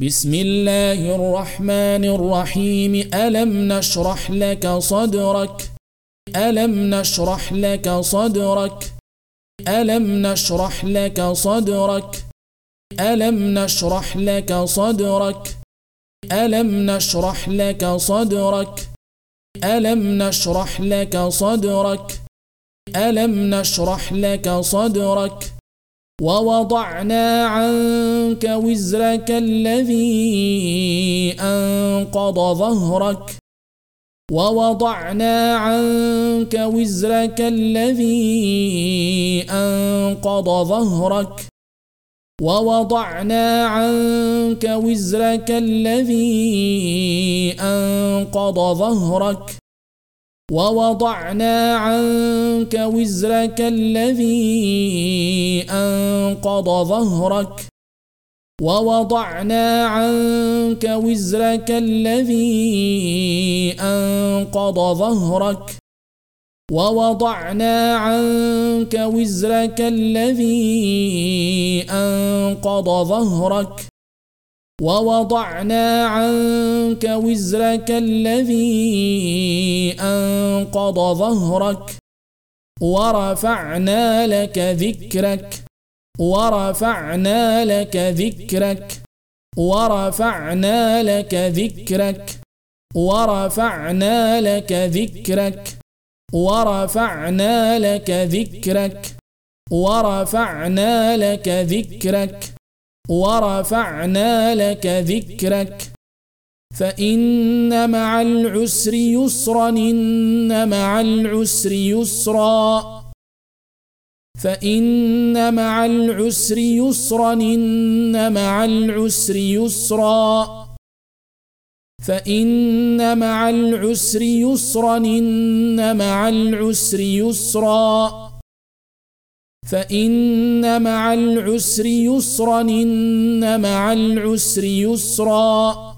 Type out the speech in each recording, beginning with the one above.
بسم الله الرحمن الرحيم. ألم نشرح لك صدرك؟ ألم نشرح لك صدرك؟ ألم نشرح لك صدرك؟ ألم نشرح لك صدرك؟ ألم نشرح لك صدرك؟ ألم نشرح لك صدرك؟ ألم نشرح لك صدرك؟ ووضعنا عنك وزرك الذي أنقض ظهرك. ووضعنا عنك وزرك الذي أنقض ظهرك. ووضعنا عنك وزرك الذي أنقض ظهرك. ووضعنا عنك وزرك الذي أنقض ظهرك. ووضعنا عنك وزرك الذي أنقض ظهرك. ووضعنا عنك وزرك الذي أنقض ظهرك. ووضعنا عنك وزرك الذي أنقض ظهرك ورفعنا لك ذكرك ورفعنا لك ذكرك ورفعنا لك ذكرك ورفعنا لك ذكرك ورفعنا لك ذكرك ورفعنا لك ذكرك ورفعنا لك ذكرك. فإن مع العسر يسرا إن مع العسر يسرا. فإن مع العسر يسرا إن مع العسر يسرا. فإن مع العسر يسرا إن مع العسر يسرا. فإن مع العسر يسرا إن مع العسر يسرا.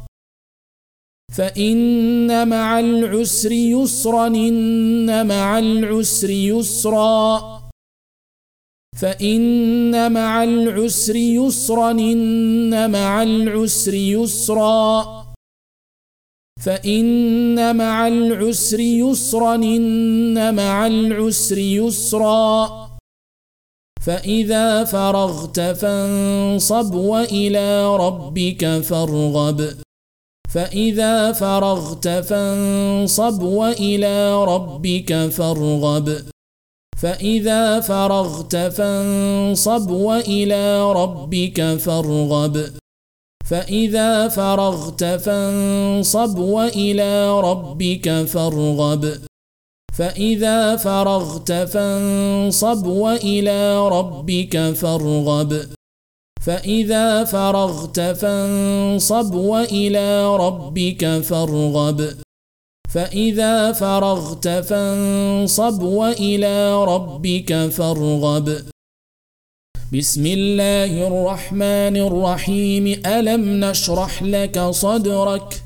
فإن مع العسر يسرا إن مع العسر يسرا. فإن مع العسر يسرا إن مع العسر يسرا. فإن مع العسر يسرا إن مع العسر يسرا. فإذا فرغت فانصب وإلى ربك فارغب. فإذا فرغت فانصب وإلى ربك فارغب. فإذا فرغت فانصب وإلى ربك فارغب. فإذا فرغت فانصب وإلى ربك فارغب. فإذا فرغت فانصب وإلى ربك فارغب. فإذا فرغت فانصب وإلى ربك فارغب. فإذا فرغت فانصب وإلى ربك فارغب. بسم الله الرحمن الرحيم. ألم نشرح لك صدرك؟